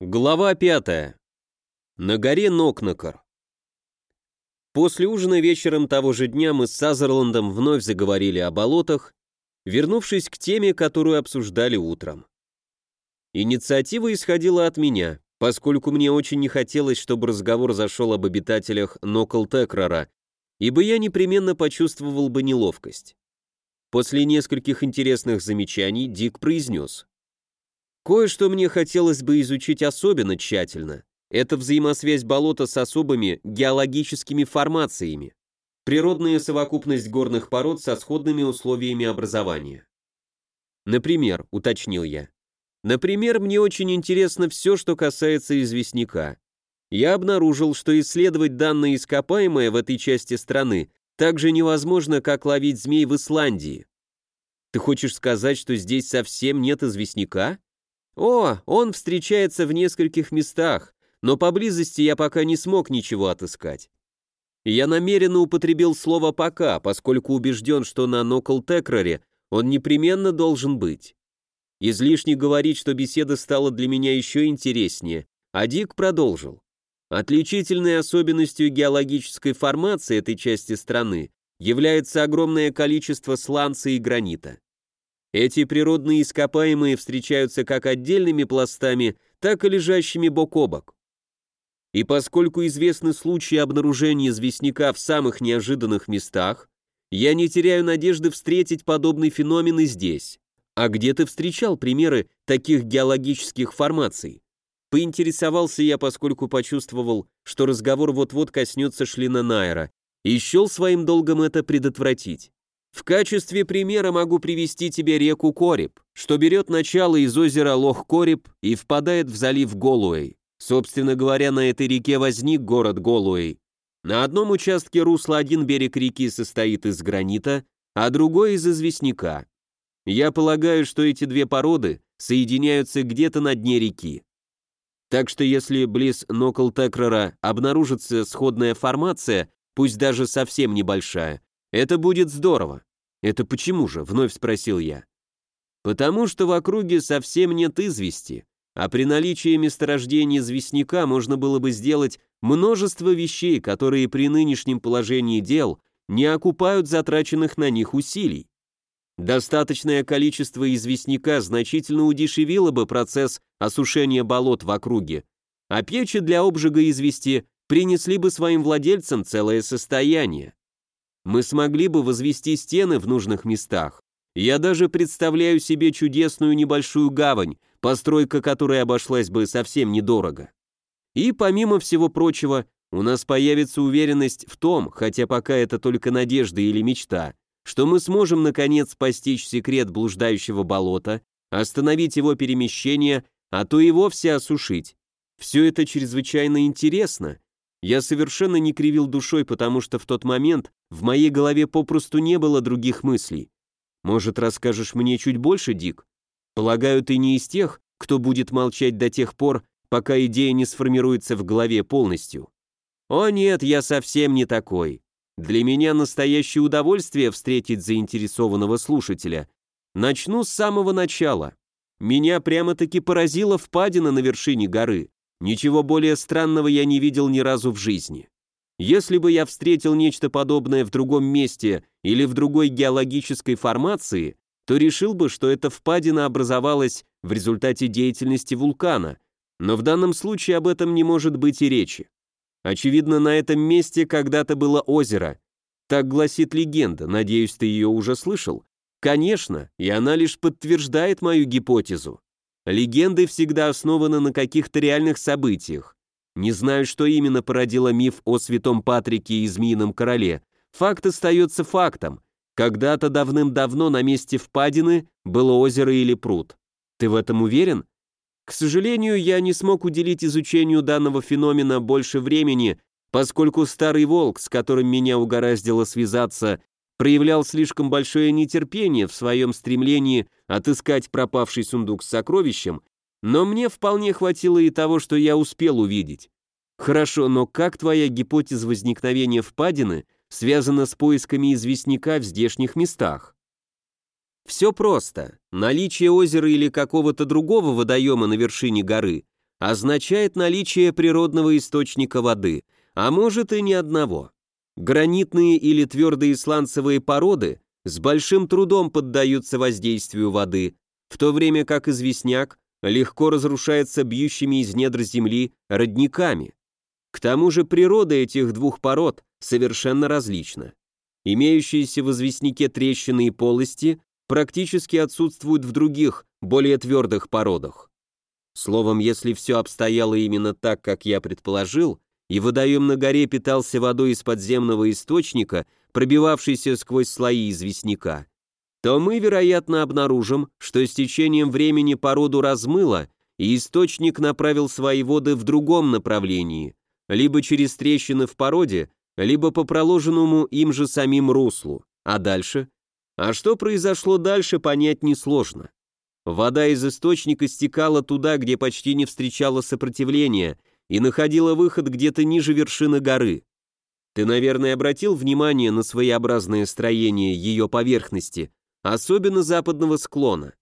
Глава пятая. На горе Нокнакар. После ужина вечером того же дня мы с Сазерландом вновь заговорили о болотах, вернувшись к теме, которую обсуждали утром. Инициатива исходила от меня, поскольку мне очень не хотелось, чтобы разговор зашел об обитателях Нокл-Текрара, ибо я непременно почувствовал бы неловкость. После нескольких интересных замечаний Дик произнес. Кое-что мне хотелось бы изучить особенно тщательно. Это взаимосвязь болота с особыми геологическими формациями. Природная совокупность горных пород со сходными условиями образования. Например, уточнил я. Например, мне очень интересно все, что касается известняка. Я обнаружил, что исследовать данные ископаемые в этой части страны так же невозможно, как ловить змей в Исландии. Ты хочешь сказать, что здесь совсем нет известняка? О, он встречается в нескольких местах, но поблизости я пока не смог ничего отыскать. Я намеренно употребил слово «пока», поскольку убежден, что на Нокл-Текраре он непременно должен быть. Излишне говорить, что беседа стала для меня еще интереснее, а Дик продолжил. Отличительной особенностью геологической формации этой части страны является огромное количество сланца и гранита. Эти природные ископаемые встречаются как отдельными пластами, так и лежащими бок о бок. И поскольку известны случаи обнаружения известняка в самых неожиданных местах, я не теряю надежды встретить подобный феномен и здесь. А где ты встречал примеры таких геологических формаций? Поинтересовался я, поскольку почувствовал, что разговор вот-вот коснется Шлина Найера, и счел своим долгом это предотвратить. В качестве примера могу привести тебе реку Кориб, что берет начало из озера Лох-Кориб и впадает в залив Голуэй. Собственно говоря, на этой реке возник город Голуэй. На одном участке русла один берег реки состоит из гранита, а другой из известняка. Я полагаю, что эти две породы соединяются где-то на дне реки. Так что если близ Нокл-Текрара обнаружится сходная формация, пусть даже совсем небольшая, это будет здорово. Это почему же? Вновь спросил я. Потому что в округе совсем нет извести, а при наличии месторождения известняка можно было бы сделать множество вещей, которые при нынешнем положении дел не окупают затраченных на них усилий. Достаточное количество известняка значительно удешевило бы процесс осушения болот в округе, а печи для обжига извести принесли бы своим владельцам целое состояние мы смогли бы возвести стены в нужных местах. Я даже представляю себе чудесную небольшую гавань, постройка которой обошлась бы совсем недорого. И помимо всего прочего, у нас появится уверенность в том, хотя пока это только надежда или мечта, что мы сможем наконец постичь секрет блуждающего болота, остановить его перемещение, а то и вовсе осушить. Все это чрезвычайно интересно, я совершенно не кривил душой, потому что в тот момент в моей голове попросту не было других мыслей. Может, расскажешь мне чуть больше, Дик? Полагаю, ты не из тех, кто будет молчать до тех пор, пока идея не сформируется в голове полностью. О нет, я совсем не такой. Для меня настоящее удовольствие встретить заинтересованного слушателя. Начну с самого начала. Меня прямо-таки поразила впадина на вершине горы. Ничего более странного я не видел ни разу в жизни. Если бы я встретил нечто подобное в другом месте или в другой геологической формации, то решил бы, что эта впадина образовалась в результате деятельности вулкана, но в данном случае об этом не может быть и речи. Очевидно, на этом месте когда-то было озеро. Так гласит легенда, надеюсь, ты ее уже слышал. Конечно, и она лишь подтверждает мою гипотезу. Легенды всегда основаны на каких-то реальных событиях. Не знаю, что именно породило миф о святом Патрике и Змеином Короле. Факт остается фактом. Когда-то давным-давно на месте впадины было озеро или пруд. Ты в этом уверен? К сожалению, я не смог уделить изучению данного феномена больше времени, поскольку старый волк, с которым меня угораздило связаться, проявлял слишком большое нетерпение в своем стремлении отыскать пропавший сундук с сокровищем, но мне вполне хватило и того, что я успел увидеть. Хорошо, но как твоя гипотеза возникновения впадины связана с поисками известняка в здешних местах? Все просто. Наличие озера или какого-то другого водоема на вершине горы означает наличие природного источника воды, а может и ни одного. Гранитные или твердые сланцевые породы с большим трудом поддаются воздействию воды, в то время как известняк легко разрушается бьющими из недр земли родниками. К тому же природа этих двух пород совершенно различна. Имеющиеся в известняке трещины и полости практически отсутствуют в других, более твердых породах. Словом, если все обстояло именно так, как я предположил, и водоем на горе питался водой из подземного источника, пробивавшейся сквозь слои известняка, то мы, вероятно, обнаружим, что с течением времени породу размыло, и источник направил свои воды в другом направлении, либо через трещины в породе, либо по проложенному им же самим руслу. А дальше? А что произошло дальше, понять несложно. Вода из источника стекала туда, где почти не встречала сопротивления, и находила выход где-то ниже вершины горы. Ты, наверное, обратил внимание на своеобразное строение ее поверхности, особенно западного склона.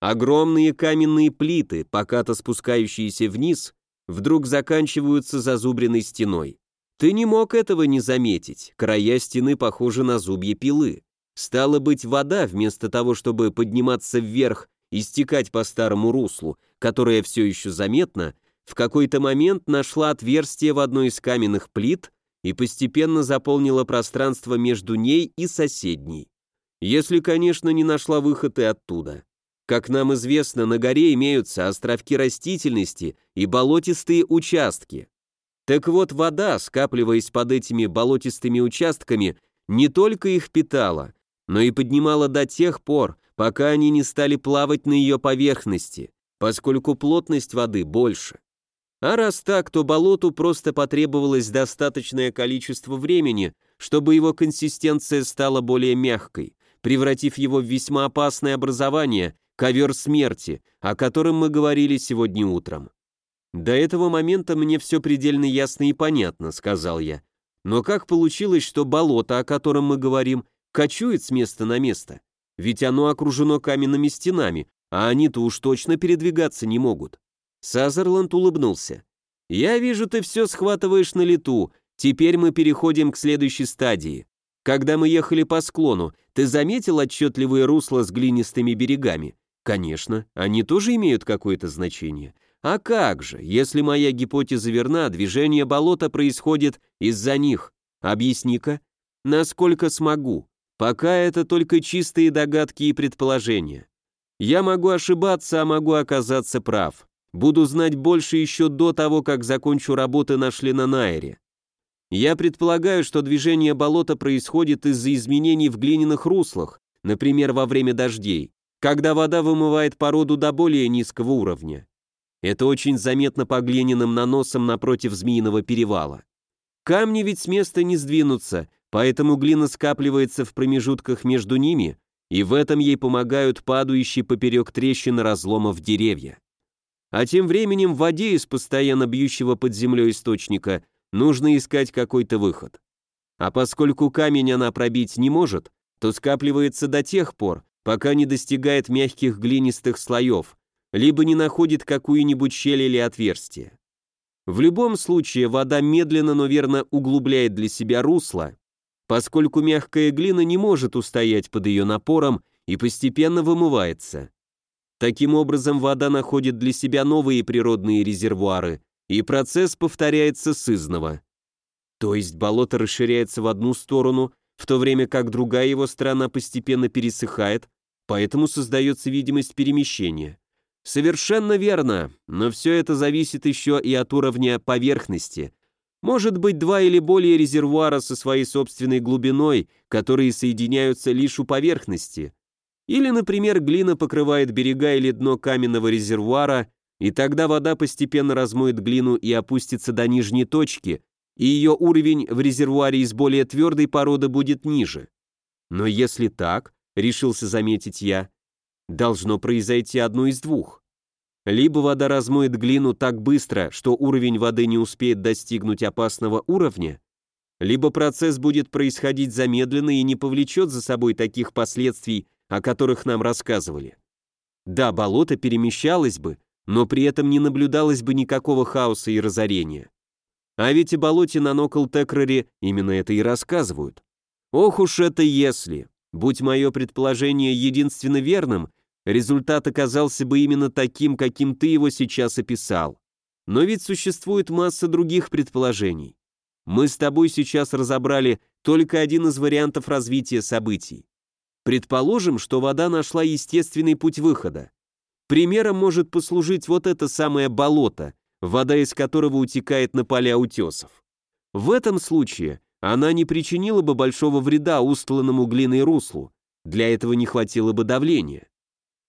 Огромные каменные плиты, покато спускающиеся вниз, вдруг заканчиваются зазубренной стеной. Ты не мог этого не заметить, края стены похожи на зубья пилы. Стало быть, вода, вместо того, чтобы подниматься вверх и стекать по старому руслу, которое все еще заметно, в какой-то момент нашла отверстие в одной из каменных плит и постепенно заполнила пространство между ней и соседней. Если, конечно, не нашла выход и оттуда. Как нам известно, на горе имеются островки растительности и болотистые участки. Так вот, вода, скапливаясь под этими болотистыми участками, не только их питала, но и поднимала до тех пор, пока они не стали плавать на ее поверхности, поскольку плотность воды больше. А раз так, то болоту просто потребовалось достаточное количество времени, чтобы его консистенция стала более мягкой, превратив его в весьма опасное образование, ковер смерти, о котором мы говорили сегодня утром. «До этого момента мне все предельно ясно и понятно», — сказал я. «Но как получилось, что болото, о котором мы говорим, кочует с места на место? Ведь оно окружено каменными стенами, а они-то уж точно передвигаться не могут». Сазерланд улыбнулся. «Я вижу, ты все схватываешь на лету. Теперь мы переходим к следующей стадии. Когда мы ехали по склону, ты заметил отчетливые русла с глинистыми берегами? Конечно, они тоже имеют какое-то значение. А как же, если моя гипотеза верна, движение болота происходит из-за них? Объясни-ка. Насколько смогу. Пока это только чистые догадки и предположения. Я могу ошибаться, а могу оказаться прав. Буду знать больше еще до того, как закончу работы на Шлинонайре. Я предполагаю, что движение болота происходит из-за изменений в глиняных руслах, например, во время дождей, когда вода вымывает породу до более низкого уровня. Это очень заметно по глиняным наносам напротив Змеиного перевала. Камни ведь с места не сдвинутся, поэтому глина скапливается в промежутках между ними, и в этом ей помогают падающие поперек трещины разломов деревья. А тем временем в воде из постоянно бьющего под землей источника нужно искать какой-то выход. А поскольку камень она пробить не может, то скапливается до тех пор, пока не достигает мягких глинистых слоев, либо не находит какую-нибудь щель или отверстие. В любом случае вода медленно, но верно углубляет для себя русло, поскольку мягкая глина не может устоять под ее напором и постепенно вымывается. Таким образом, вода находит для себя новые природные резервуары, и процесс повторяется сызново. То есть болото расширяется в одну сторону, в то время как другая его сторона постепенно пересыхает, поэтому создается видимость перемещения. Совершенно верно, но все это зависит еще и от уровня поверхности. Может быть два или более резервуара со своей собственной глубиной, которые соединяются лишь у поверхности. Или, например, глина покрывает берега или дно каменного резервуара, и тогда вода постепенно размоет глину и опустится до нижней точки, и ее уровень в резервуаре из более твердой породы будет ниже. Но если так, решился заметить я, должно произойти одно из двух. Либо вода размоет глину так быстро, что уровень воды не успеет достигнуть опасного уровня, либо процесс будет происходить замедленно и не повлечет за собой таких последствий, о которых нам рассказывали. Да, болото перемещалось бы, но при этом не наблюдалось бы никакого хаоса и разорения. А ведь и болоте на Нокл-Текраре именно это и рассказывают. Ох уж это если. Будь мое предположение единственно верным, результат оказался бы именно таким, каким ты его сейчас описал. Но ведь существует масса других предположений. Мы с тобой сейчас разобрали только один из вариантов развития событий. Предположим, что вода нашла естественный путь выхода. Примером может послужить вот это самое болото, вода из которого утекает на поля утесов. В этом случае она не причинила бы большого вреда устланному глиной руслу, для этого не хватило бы давления.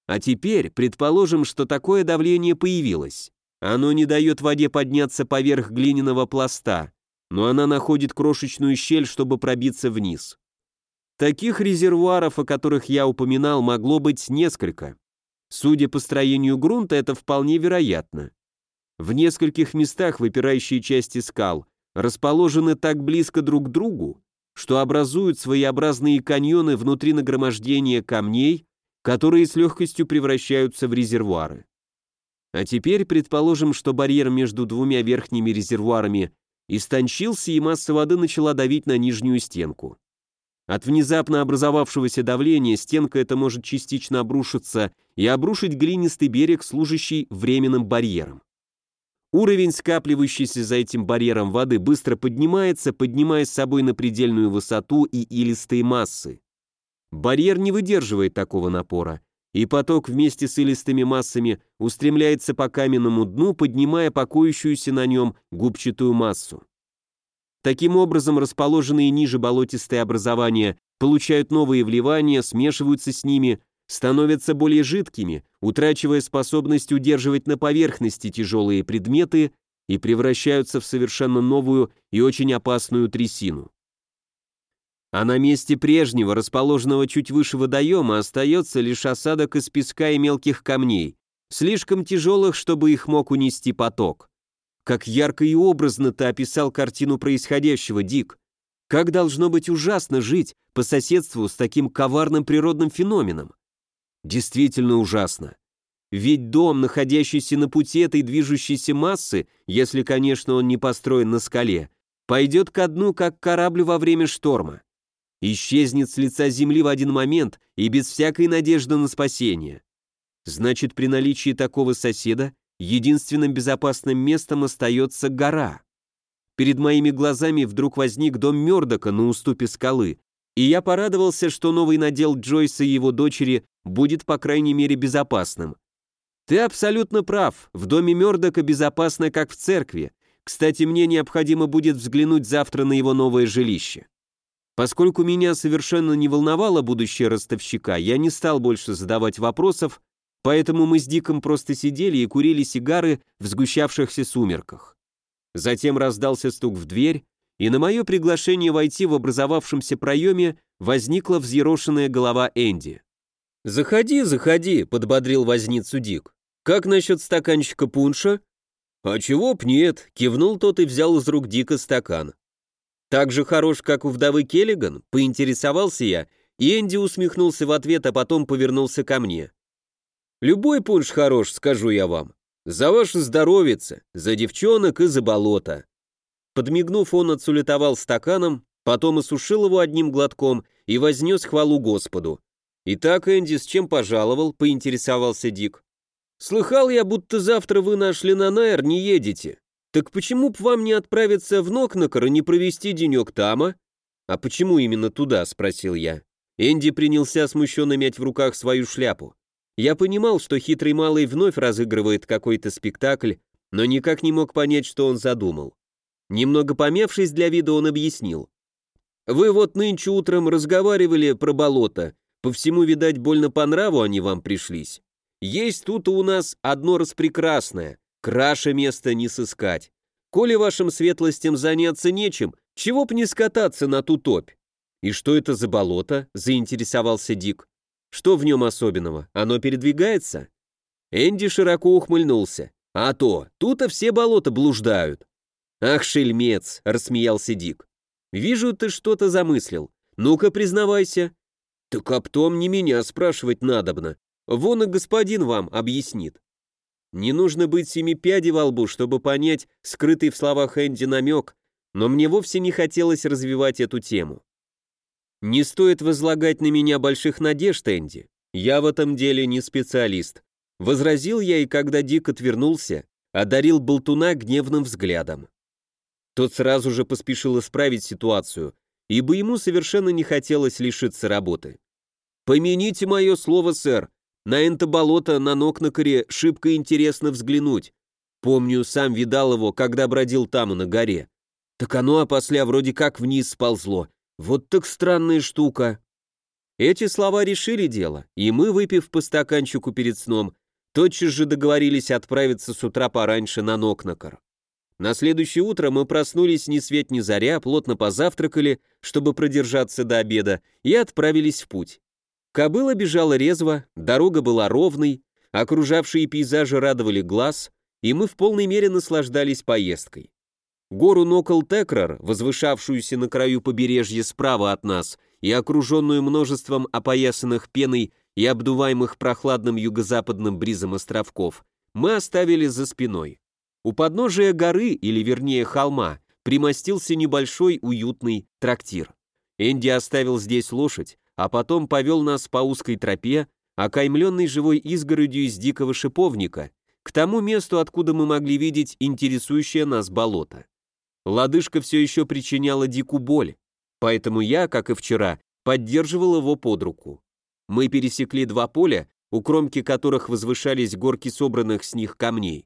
А теперь предположим, что такое давление появилось. Оно не дает воде подняться поверх глиняного пласта, но она находит крошечную щель, чтобы пробиться вниз. Таких резервуаров, о которых я упоминал, могло быть несколько. Судя по строению грунта, это вполне вероятно. В нескольких местах выпирающие части скал расположены так близко друг к другу, что образуют своеобразные каньоны внутри нагромождения камней, которые с легкостью превращаются в резервуары. А теперь предположим, что барьер между двумя верхними резервуарами истончился и масса воды начала давить на нижнюю стенку. От внезапно образовавшегося давления стенка эта может частично обрушиться и обрушить глинистый берег, служащий временным барьером. Уровень скапливающейся за этим барьером воды быстро поднимается, поднимая с собой на предельную высоту и илистые массы. Барьер не выдерживает такого напора, и поток вместе с илистыми массами устремляется по каменному дну, поднимая покоящуюся на нем губчатую массу. Таким образом, расположенные ниже болотистые образования получают новые вливания, смешиваются с ними, становятся более жидкими, утрачивая способность удерживать на поверхности тяжелые предметы и превращаются в совершенно новую и очень опасную трясину. А на месте прежнего, расположенного чуть выше водоема, остается лишь осадок из песка и мелких камней, слишком тяжелых, чтобы их мог унести поток. Как ярко и образно ты описал картину происходящего, Дик. Как должно быть ужасно жить по соседству с таким коварным природным феноменом? Действительно ужасно. Ведь дом, находящийся на пути этой движущейся массы, если, конечно, он не построен на скале, пойдет ко дну, как корабль во время шторма. Исчезнет с лица земли в один момент и без всякой надежды на спасение. Значит, при наличии такого соседа единственным безопасным местом остается гора. Перед моими глазами вдруг возник дом Мёрдока на уступе скалы, и я порадовался, что новый надел Джойса и его дочери будет, по крайней мере, безопасным. Ты абсолютно прав, в доме Мёрдока безопасно, как в церкви. Кстати, мне необходимо будет взглянуть завтра на его новое жилище. Поскольку меня совершенно не волновало будущее ростовщика, я не стал больше задавать вопросов, поэтому мы с Диком просто сидели и курили сигары в сгущавшихся сумерках. Затем раздался стук в дверь, и на мое приглашение войти в образовавшемся проеме возникла взъерошенная голова Энди. «Заходи, заходи», — подбодрил возницу Дик. «Как насчет стаканчика пунша?» «А чего б нет», — кивнул тот и взял из рук Дика стакан. «Так же хорош, как у вдовы Келлиган?» — поинтересовался я, и Энди усмехнулся в ответ, а потом повернулся ко мне. «Любой пунш хорош, скажу я вам. За ваше здоровице, за девчонок и за болото». Подмигнув, он отсулетовал стаканом, потом осушил его одним глотком и вознес хвалу Господу. «Итак, Энди, с чем пожаловал?» — поинтересовался Дик. «Слыхал я, будто завтра вы на Ленанайр не едете. Так почему б вам не отправиться в Нокнакар и не провести денек там, а?» «А почему именно туда?» — спросил я. Энди принялся смущенно мять в руках свою шляпу. Я понимал, что хитрый малый вновь разыгрывает какой-то спектакль, но никак не мог понять, что он задумал. Немного помявшись для вида, он объяснил. «Вы вот нынче утром разговаривали про болото. По всему, видать, больно по нраву они вам пришлись. Есть тут у нас одно распрекрасное, краше места не сыскать. Коли вашим светлостям заняться нечем, чего б не скататься на ту топь?» «И что это за болото?» — заинтересовался Дик. «Что в нем особенного? Оно передвигается?» Энди широко ухмыльнулся. «А то, тут-то все болота блуждают. «Ах, шельмец!» — рассмеялся Дик. «Вижу, ты что-то замыслил. Ну-ка, признавайся». «Так об том не меня спрашивать надобно. Вон и господин вам объяснит». Не нужно быть семи пядей во лбу, чтобы понять скрытый в словах Энди намек, но мне вовсе не хотелось развивать эту тему. Не стоит возлагать на меня больших надежд, Энди. Я в этом деле не специалист. Возразил я, и когда Дик отвернулся, одарил болтуна гневным взглядом. Тот сразу же поспешил исправить ситуацию, ибо ему совершенно не хотелось лишиться работы. «Помяните мое слово, сэр, на это болото на Нокнакаре шибко интересно взглянуть. Помню, сам видал его, когда бродил там, на горе. Так оно опосля вроде как вниз сползло. Вот так странная штука». Эти слова решили дело, и мы, выпив по стаканчику перед сном, тотчас же договорились отправиться с утра пораньше на Нокнакар. На следующее утро мы проснулись ни свет ни заря, плотно позавтракали, чтобы продержаться до обеда, и отправились в путь. Кобыла бежала резво, дорога была ровной, окружавшие пейзажи радовали глаз, и мы в полной мере наслаждались поездкой. Гору Нокл-Текрар, возвышавшуюся на краю побережья справа от нас и окруженную множеством опоясанных пеной и обдуваемых прохладным юго-западным бризом островков, мы оставили за спиной. У подножия горы, или вернее холма, примостился небольшой уютный трактир. Энди оставил здесь лошадь, а потом повел нас по узкой тропе, окаймленной живой изгородью из дикого шиповника, к тому месту, откуда мы могли видеть интересующее нас болото. Лодыжка все еще причиняла Дику боль, поэтому я, как и вчера, поддерживал его под руку. Мы пересекли два поля, у кромки которых возвышались горки собранных с них камней.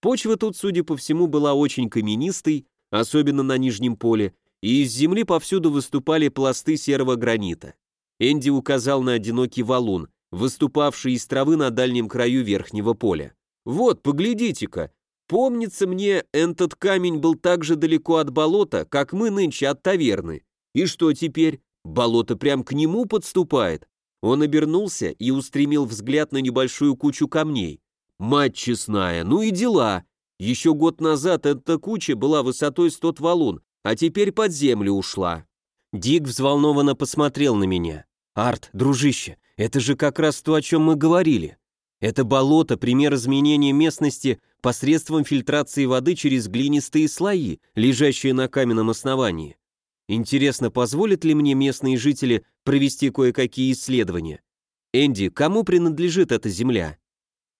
Почва тут, судя по всему, была очень каменистой, особенно на нижнем поле, и из земли повсюду выступали пласты серого гранита. Энди указал на одинокий валун, выступавший из травы на дальнем краю верхнего поля. «Вот, поглядите-ка, помнится мне, этот камень был так же далеко от болота, как мы нынче от таверны. И что теперь? Болото прям к нему подступает». Он обернулся и устремил взгляд на небольшую кучу камней. Мать честная, ну и дела. Еще год назад эта куча была высотой с тот валун, а теперь под землю ушла. Дик взволнованно посмотрел на меня. «Арт, дружище, это же как раз то, о чем мы говорили. Это болото – пример изменения местности посредством фильтрации воды через глинистые слои, лежащие на каменном основании. Интересно, позволят ли мне местные жители провести кое-какие исследования? Энди, кому принадлежит эта земля?»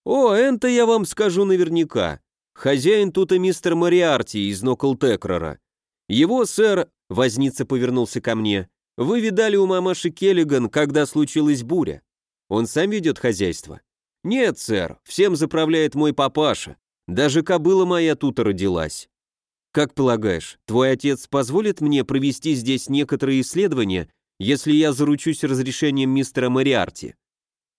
«О, это я вам скажу наверняка. Хозяин тут и мистер Мариарти из Ноклтекрора. Его, сэр, возница повернулся ко мне, вы видали у мамаши Келлиган, когда случилась буря. Он сам ведет хозяйство? Нет, сэр, всем заправляет мой папаша. Даже кобыла моя тут родилась. Как полагаешь, твой отец позволит мне провести здесь некоторые исследования, если я заручусь разрешением мистера Мариарти?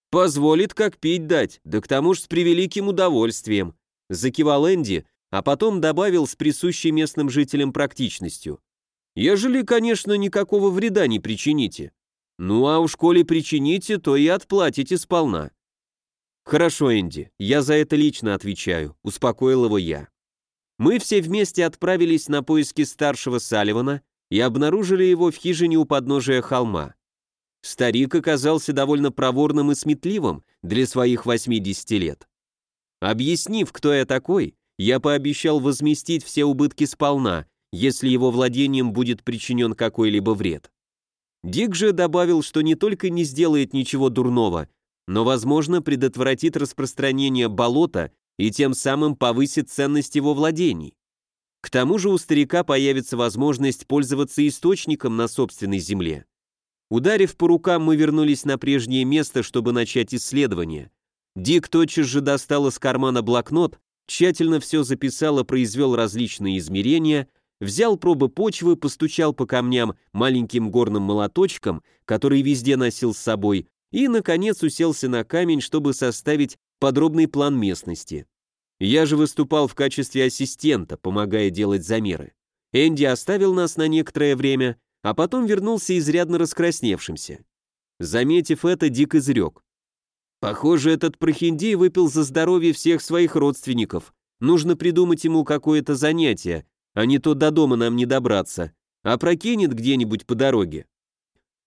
«Позволит, как пить дать, да к тому ж с превеликим удовольствием», закивал Энди, а потом добавил с присущей местным жителям практичностью. «Ежели, конечно, никакого вреда не причините. Ну а уж коли причините, то и отплатите сполна». «Хорошо, Энди, я за это лично отвечаю», — успокоил его я. Мы все вместе отправились на поиски старшего Салливана и обнаружили его в хижине у подножия холма. Старик оказался довольно проворным и сметливым для своих 80 лет. Объяснив, кто я такой, я пообещал возместить все убытки сполна, если его владением будет причинен какой-либо вред. Дик же добавил, что не только не сделает ничего дурного, но, возможно, предотвратит распространение болота и тем самым повысит ценность его владений. К тому же у старика появится возможность пользоваться источником на собственной земле. Ударив по рукам, мы вернулись на прежнее место, чтобы начать исследование. Дик тотчас же достал из кармана блокнот, тщательно все записал и произвел различные измерения, взял пробы почвы, постучал по камням маленьким горным молоточком, который везде носил с собой, и, наконец, уселся на камень, чтобы составить подробный план местности. Я же выступал в качестве ассистента, помогая делать замеры. Энди оставил нас на некоторое время, а потом вернулся изрядно раскрасневшимся. Заметив это, Дик изрек. «Похоже, этот прохиндей выпил за здоровье всех своих родственников. Нужно придумать ему какое-то занятие, а не то до дома нам не добраться, а прокинет где-нибудь по дороге».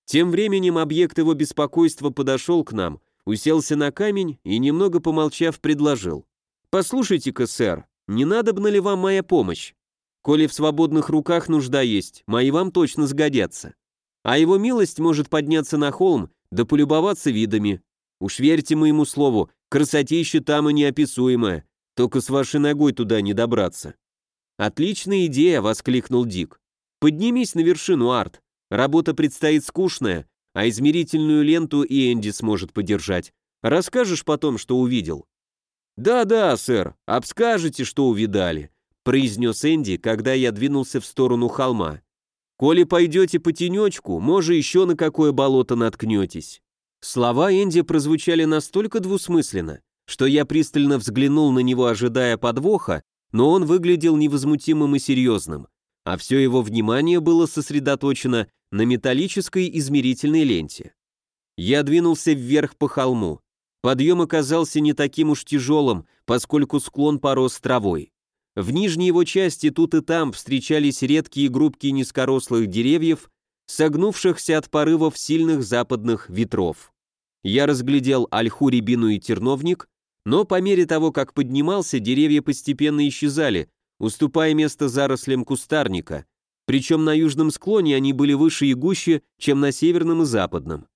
Тем временем объект его беспокойства подошел к нам, уселся на камень и, немного помолчав, предложил. «Послушайте-ка, сэр, не надобна ли вам моя помощь? Коли в свободных руках нужда есть, мои вам точно сгодятся. А его милость может подняться на холм, да полюбоваться видами. Уж верьте моему слову, красотища там и неописуемая, только с вашей ногой туда не добраться». «Отличная идея!» — воскликнул Дик. «Поднимись на вершину, Арт. Работа предстоит скучная, а измерительную ленту и Энди сможет подержать. Расскажешь потом, что увидел». «Да-да, сэр, обскажете, что увидали», — произнес Энди, когда я двинулся в сторону холма. «Коли пойдете по тенечку, може еще на какое болото наткнетесь». Слова Энди прозвучали настолько двусмысленно, что я пристально взглянул на него, ожидая подвоха, но он выглядел невозмутимым и серьезным, а все его внимание было сосредоточено на металлической измерительной ленте. Я двинулся вверх по холму. Подъем оказался не таким уж тяжелым, поскольку склон порос травой. В нижней его части тут и там встречались редкие группки низкорослых деревьев, согнувшихся от порывов сильных западных ветров. Я разглядел ольху, рябину и терновник, но по мере того, как поднимался, деревья постепенно исчезали, уступая место зарослям кустарника, причем на южном склоне они были выше и гуще, чем на северном и западном.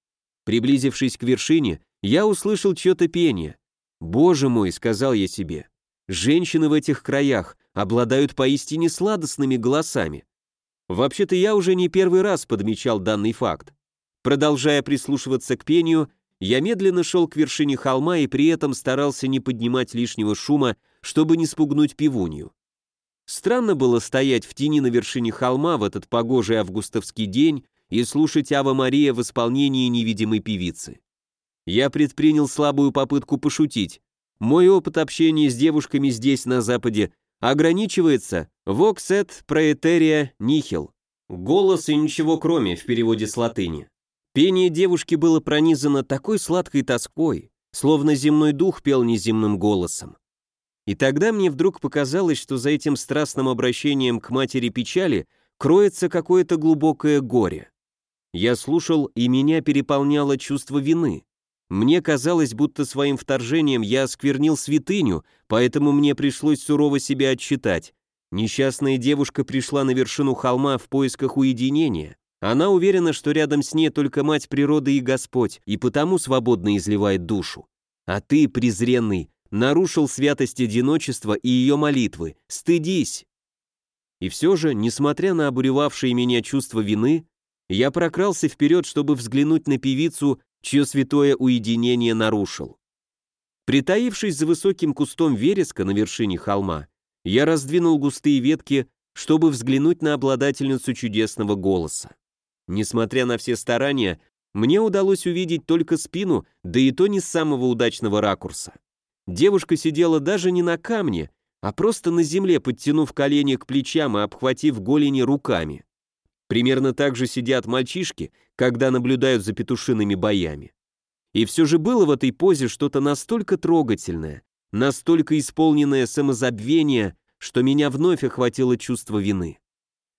Приблизившись к вершине, я услышал чье-то пение. «Боже мой», — сказал я себе, — «женщины в этих краях обладают поистине сладостными голосами». Вообще-то я уже не первый раз подмечал данный факт. Продолжая прислушиваться к пению, я медленно шел к вершине холма и при этом старался не поднимать лишнего шума, чтобы не спугнуть пивунью. Странно было стоять в тени на вершине холма в этот погожий августовский день и слушать Ава Мария в исполнении невидимой певицы. Я предпринял слабую попытку пошутить. Мой опыт общения с девушками здесь, на Западе, ограничивается «воксет проэтерия нихил». Голос и ничего кроме в переводе с латыни. Пение девушки было пронизано такой сладкой тоской, словно земной дух пел неземным голосом. И тогда мне вдруг показалось, что за этим страстным обращением к матери печали кроется какое-то глубокое горе. Я слушал, и меня переполняло чувство вины. Мне казалось, будто своим вторжением я осквернил святыню, поэтому мне пришлось сурово себя отчитать. Несчастная девушка пришла на вершину холма в поисках уединения. Она уверена, что рядом с ней только мать природы и Господь, и потому свободно изливает душу. А ты, презренный, нарушил святость одиночества и ее молитвы. Стыдись! И все же, несмотря на обуревавшие меня чувство вины, я прокрался вперед, чтобы взглянуть на певицу чье святое уединение нарушил. Притаившись за высоким кустом вереска на вершине холма, я раздвинул густые ветки, чтобы взглянуть на обладательницу чудесного голоса. Несмотря на все старания, мне удалось увидеть только спину, да и то не с самого удачного ракурса. Девушка сидела даже не на камне, а просто на земле, подтянув колени к плечам и обхватив голени руками. Примерно так же сидят мальчишки, когда наблюдают за петушиными боями. И все же было в этой позе что-то настолько трогательное, настолько исполненное самозабвение, что меня вновь охватило чувство вины.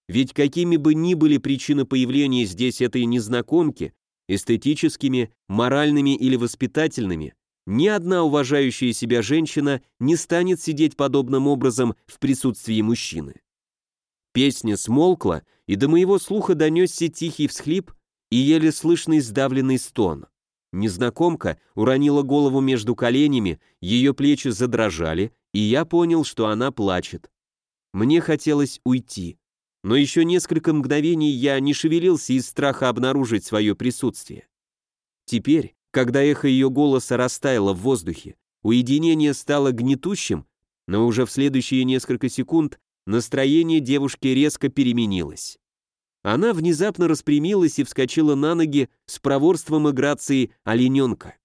Ведь какими бы ни были причины появления здесь этой незнакомки, эстетическими, моральными или воспитательными, ни одна уважающая себя женщина не станет сидеть подобным образом в присутствии мужчины. Песня смолкла, и до моего слуха донесся тихий всхлип и еле слышный сдавленный стон. Незнакомка уронила голову между коленями, ее плечи задрожали, и я понял, что она плачет. Мне хотелось уйти, но еще несколько мгновений я не шевелился из страха обнаружить свое присутствие. Теперь, когда эхо ее голоса растаяло в воздухе, уединение стало гнетущим, но уже в следующие несколько секунд Настроение девушки резко переменилось. Она внезапно распрямилась и вскочила на ноги с проворством и грацией олененка.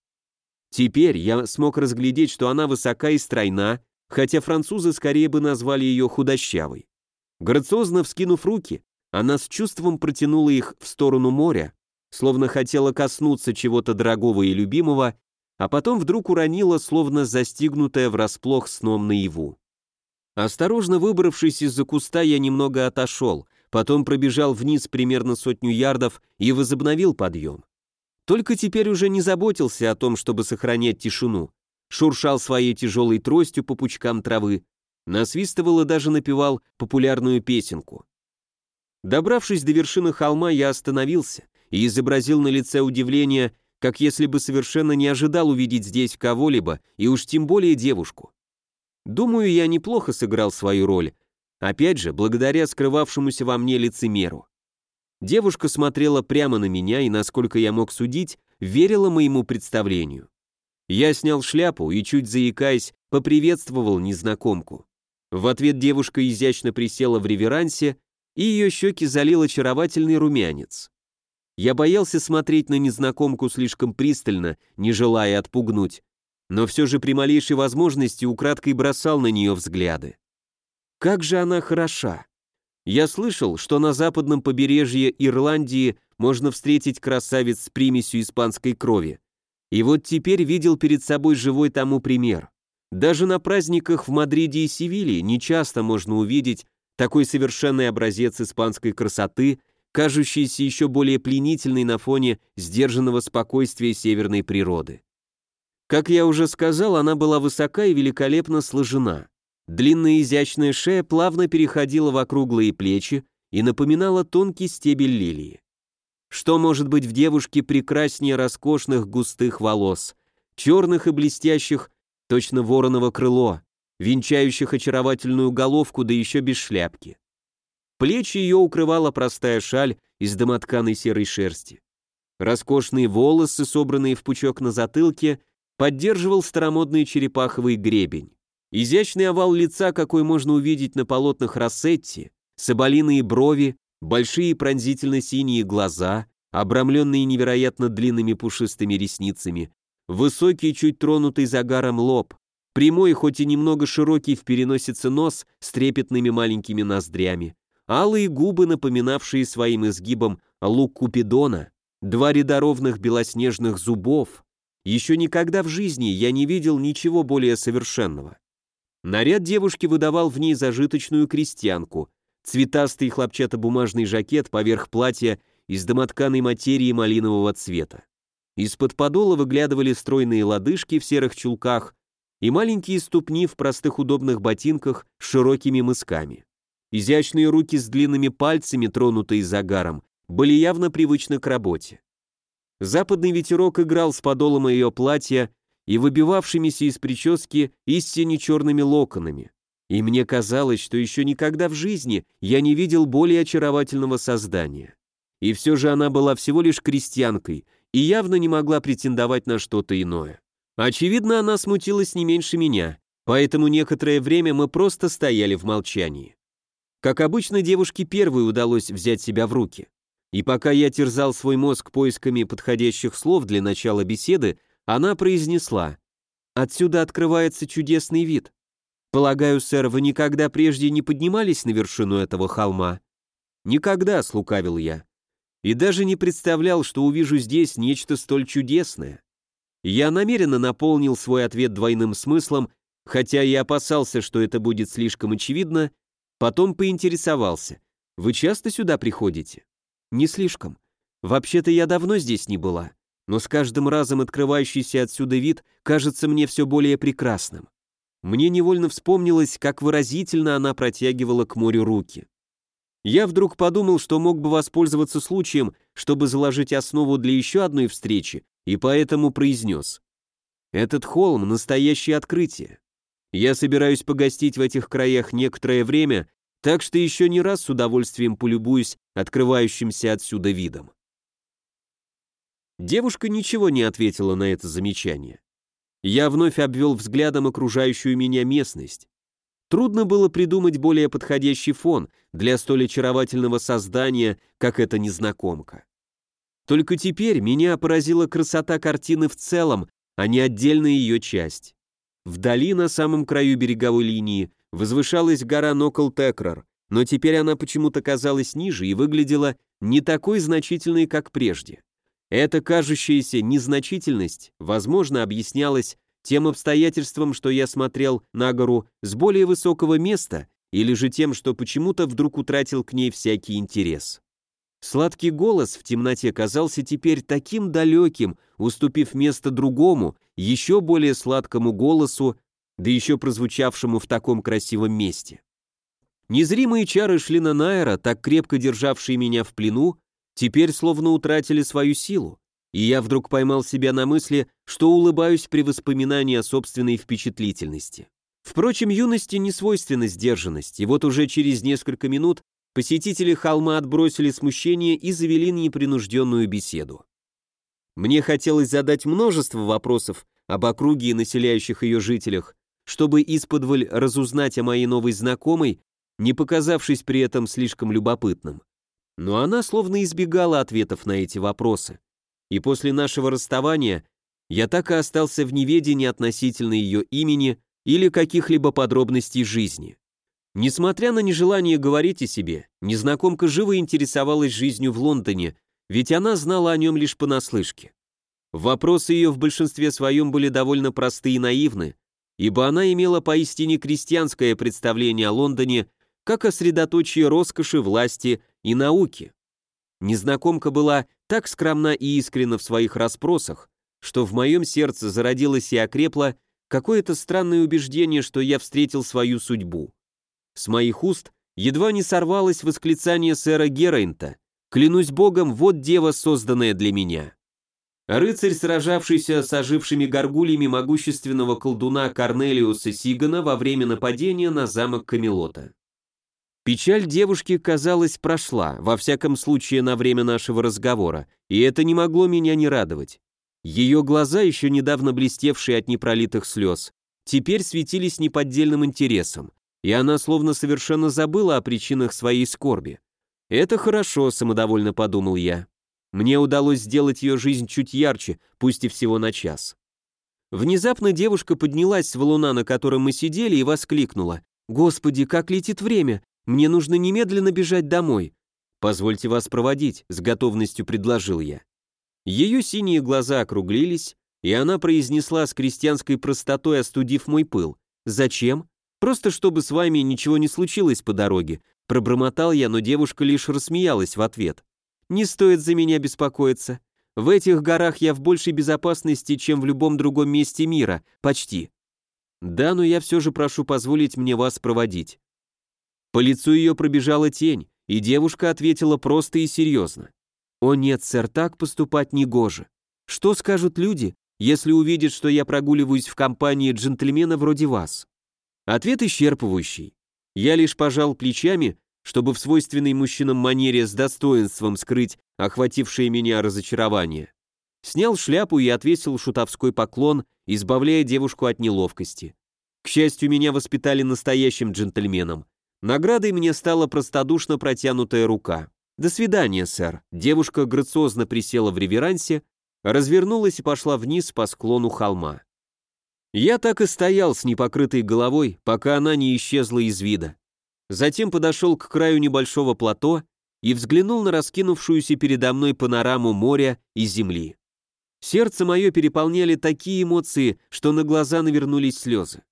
Теперь я смог разглядеть, что она высока и стройна, хотя французы скорее бы назвали ее худощавой. Грациозно вскинув руки, она с чувством протянула их в сторону моря, словно хотела коснуться чего-то дорогого и любимого, а потом вдруг уронила, словно застигнутая врасплох сном наяву. Осторожно выбравшись из-за куста, я немного отошел, потом пробежал вниз примерно сотню ярдов и возобновил подъем. Только теперь уже не заботился о том, чтобы сохранять тишину. шуршал своей тяжелой тростью по пучкам травы, насвистывал и даже напевал популярную песенку. Добравшись до вершины холма, я остановился и изобразил на лице удивление, как если бы совершенно не ожидал увидеть здесь кого-либо, и уж тем более девушку. Думаю, я неплохо сыграл свою роль, опять же, благодаря скрывавшемуся во мне лицемеру. Девушка смотрела прямо на меня и, насколько я мог судить, верила моему представлению. Я снял шляпу и, чуть заикаясь, поприветствовал незнакомку. В ответ девушка изящно присела в реверансе, и ее щеки залил очаровательный румянец. Я боялся смотреть на незнакомку слишком пристально, не желая отпугнуть, но все же при малейшей возможности украдкой бросал на нее взгляды. Как же она хороша! Я слышал, что на западном побережье Ирландии можно встретить красавиц с примесью испанской крови. И вот теперь видел перед собой живой тому пример. Даже на праздниках в Мадриде и Севиле нечасто можно увидеть такой совершенный образец испанской красоты кажущейся еще более пленительной на фоне сдержанного спокойствия северной природы. Как я уже сказал, она была высока и великолепно сложена. Длинная изящная шея плавно переходила в округлые плечи и напоминала тонкий стебель лилии. Что может быть в девушке прекраснее роскошных густых волос, черных и блестящих, точно вороново крыло, венчающих очаровательную головку, да еще без шляпки. Плечи ее укрывала простая шаль из домотканой серой шерсти. Роскошные волосы, собранные в пучок на затылке, поддерживал старомодный черепаховый гребень. Изящный овал лица, какой можно увидеть на полотнах Рассетти, соболиные брови, большие пронзительно-синие глаза, обрамленные невероятно длинными пушистыми ресницами, высокий, чуть тронутый загаром лоб, прямой, хоть и немного широкий в переносице нос с трепетными маленькими ноздрями, алые губы, напоминавшие своим изгибом лук Купидона, два ряда ровных белоснежных зубов. Еще никогда в жизни я не видел ничего более совершенного. Наряд девушки выдавал в ней зажиточную крестьянку, цветастый хлопчатобумажный жакет поверх платья из домотканой материи малинового цвета. Из-под подола выглядывали стройные лодыжки в серых чулках и маленькие ступни в простых удобных ботинках с широкими мысками. Изящные руки с длинными пальцами, тронутые загаром, были явно привычны к работе. Западный ветерок играл с подолом ее платья и выбивавшимися из прически истине черными локонами. И мне казалось, что еще никогда в жизни я не видел более очаровательного создания. И все же она была всего лишь крестьянкой и явно не могла претендовать на что-то иное. Очевидно, она смутилась не меньше меня, поэтому некоторое время мы просто стояли в молчании. Как обычно, девушке первой удалось взять себя в руки. И пока я терзал свой мозг поисками подходящих слов для начала беседы, она произнесла «Отсюда открывается чудесный вид. Полагаю, сэр, вы никогда прежде не поднимались на вершину этого холма?» «Никогда», — слукавил я. «И даже не представлял, что увижу здесь нечто столь чудесное». Я намеренно наполнил свой ответ двойным смыслом, хотя и опасался, что это будет слишком очевидно, Потом поинтересовался. «Вы часто сюда приходите?» «Не слишком. Вообще-то я давно здесь не была, но с каждым разом открывающийся отсюда вид кажется мне все более прекрасным. Мне невольно вспомнилось, как выразительно она протягивала к морю руки. Я вдруг подумал, что мог бы воспользоваться случаем, чтобы заложить основу для еще одной встречи, и поэтому произнес. «Этот холм — настоящее открытие. Я собираюсь погостить в этих краях некоторое время, так что еще не раз с удовольствием полюбуюсь открывающимся отсюда видом. Девушка ничего не ответила на это замечание. Я вновь обвел взглядом окружающую меня местность. Трудно было придумать более подходящий фон для столь очаровательного создания, как эта незнакомка. Только теперь меня поразила красота картины в целом, а не отдельная ее часть. Вдали, на самом краю береговой линии, возвышалась гора Нокл-Текрар, но теперь она почему-то казалась ниже и выглядела не такой значительной, как прежде. Эта кажущаяся незначительность, возможно, объяснялась тем обстоятельством, что я смотрел на гору с более высокого места, или же тем, что почему-то вдруг утратил к ней всякий интерес. Сладкий голос в темноте казался теперь таким далеким, уступив место другому, еще более сладкому голосу, да еще прозвучавшему в таком красивом месте. Незримые чары шли на Найра, так крепко державшие меня в плену, теперь словно утратили свою силу, и я вдруг поймал себя на мысли, что улыбаюсь при воспоминании о собственной впечатлительности. Впрочем, юности не свойственна сдержанность, и вот уже через несколько минут посетители холма отбросили смущение и завели непринужденную беседу. Мне хотелось задать множество вопросов об округе и населяющих ее жителях, чтобы исподволь разузнать о моей новой знакомой, не показавшись при этом слишком любопытным. Но она словно избегала ответов на эти вопросы. И после нашего расставания я так и остался в неведении относительно ее имени или каких-либо подробностей жизни. Несмотря на нежелание говорить о себе, незнакомка живо интересовалась жизнью в Лондоне, ведь она знала о нем лишь понаслышке. Вопросы ее в большинстве своем были довольно просты и наивны, ибо она имела поистине крестьянское представление о Лондоне как о средоточии роскоши, власти и науки. Незнакомка была так скромна и искренна в своих расспросах, что в моем сердце зародилось и окрепло какое-то странное убеждение, что я встретил свою судьбу. С моих уст едва не сорвалось восклицание сэра Герайнта «Клянусь богом, вот дева, созданная для меня». Рыцарь, сражавшийся с ожившими горгульями могущественного колдуна Корнелиуса Сигана во время нападения на замок Камелота. Печаль девушки, казалось, прошла, во всяком случае на время нашего разговора, и это не могло меня не радовать. Ее глаза, еще недавно блестевшие от непролитых слез, теперь светились неподдельным интересом, и она словно совершенно забыла о причинах своей скорби. «Это хорошо», — самодовольно подумал я. Мне удалось сделать ее жизнь чуть ярче, пусть и всего на час. Внезапно девушка поднялась с валуна, на котором мы сидели, и воскликнула. «Господи, как летит время! Мне нужно немедленно бежать домой. Позвольте вас проводить, с готовностью предложил я. Ее синие глаза округлились, и она произнесла с крестьянской простотой, остудив мой пыл. «Зачем? Просто чтобы с вами ничего не случилось по дороге». Пробормотал я, но девушка лишь рассмеялась в ответ. «Не стоит за меня беспокоиться. В этих горах я в большей безопасности, чем в любом другом месте мира, почти. Да, но я все же прошу позволить мне вас проводить. По лицу ее пробежала тень, и девушка ответила просто и серьезно. «О нет, сэр, так поступать не гоже. Что скажут люди, если увидят, что я прогуливаюсь в компании джентльмена вроде вас?» Ответ исчерпывающий. Я лишь пожал плечами, чтобы в свойственной мужчинам манере с достоинством скрыть охватившее меня разочарование. Снял шляпу и отвесил шутовской поклон, избавляя девушку от неловкости. К счастью, меня воспитали настоящим джентльменом, Наградой мне стала простодушно протянутая рука. «До свидания, сэр». Девушка грациозно присела в реверансе, развернулась и пошла вниз по склону холма. Я так и стоял с непокрытой головой, пока она не исчезла из вида. Затем подошел к краю небольшого плато и взглянул на раскинувшуюся передо мной панораму моря и земли. Сердце мое переполняли такие эмоции, что на глаза навернулись слезы.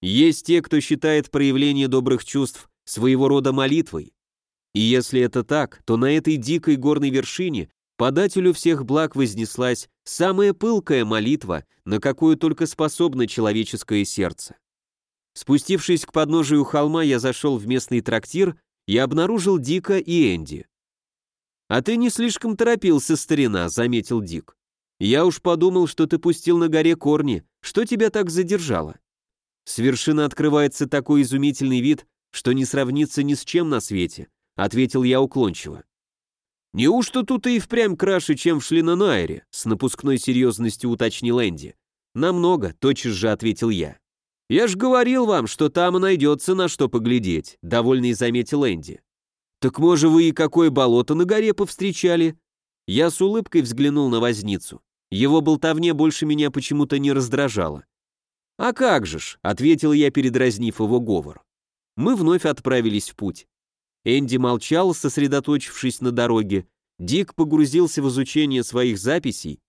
Есть те, кто считает проявление добрых чувств своего рода молитвой. И если это так, то на этой дикой горной вершине подателю всех благ вознеслась самая пылкая молитва, на какую только способно человеческое сердце. Спустившись к подножию холма, я зашел в местный трактир и обнаружил Дика и Энди. «А ты не слишком торопился, старина», — заметил Дик. «Я уж подумал, что ты пустил на горе корни. Что тебя так задержало?» С вершины открывается такой изумительный вид, что не сравнится ни с чем на свете, ответил я уклончиво. Неужто тут и впрямь краше, чем в Шлинонайре? С напускной серьезностью уточнил Энди. Намного, тотчас же ответил я. Я ж говорил вам, что там и найдется на что поглядеть, довольный заметил Энди. Так может вы и какое болото на горе повстречали? Я с улыбкой взглянул на возницу. Его болтовне больше меня почему-то не раздражало. «А как же ж», — ответил я, передразнив его говор. Мы вновь отправились в путь. Энди молчал, сосредоточившись на дороге, Дик погрузился в изучение своих записей,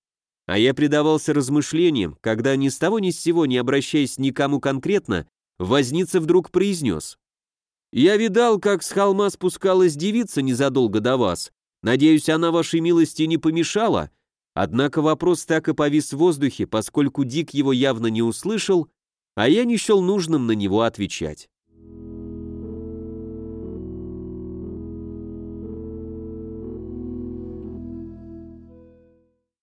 а я предавался размышлениям, когда ни с того ни с сего, не обращаясь никому конкретно, возница вдруг произнес. «Я видал, как с холма спускалась девица незадолго до вас, Надеюсь, она вашей милости не помешала?» Однако вопрос так и повис в воздухе, поскольку Дик его явно не услышал, а я не счел нужным на него отвечать.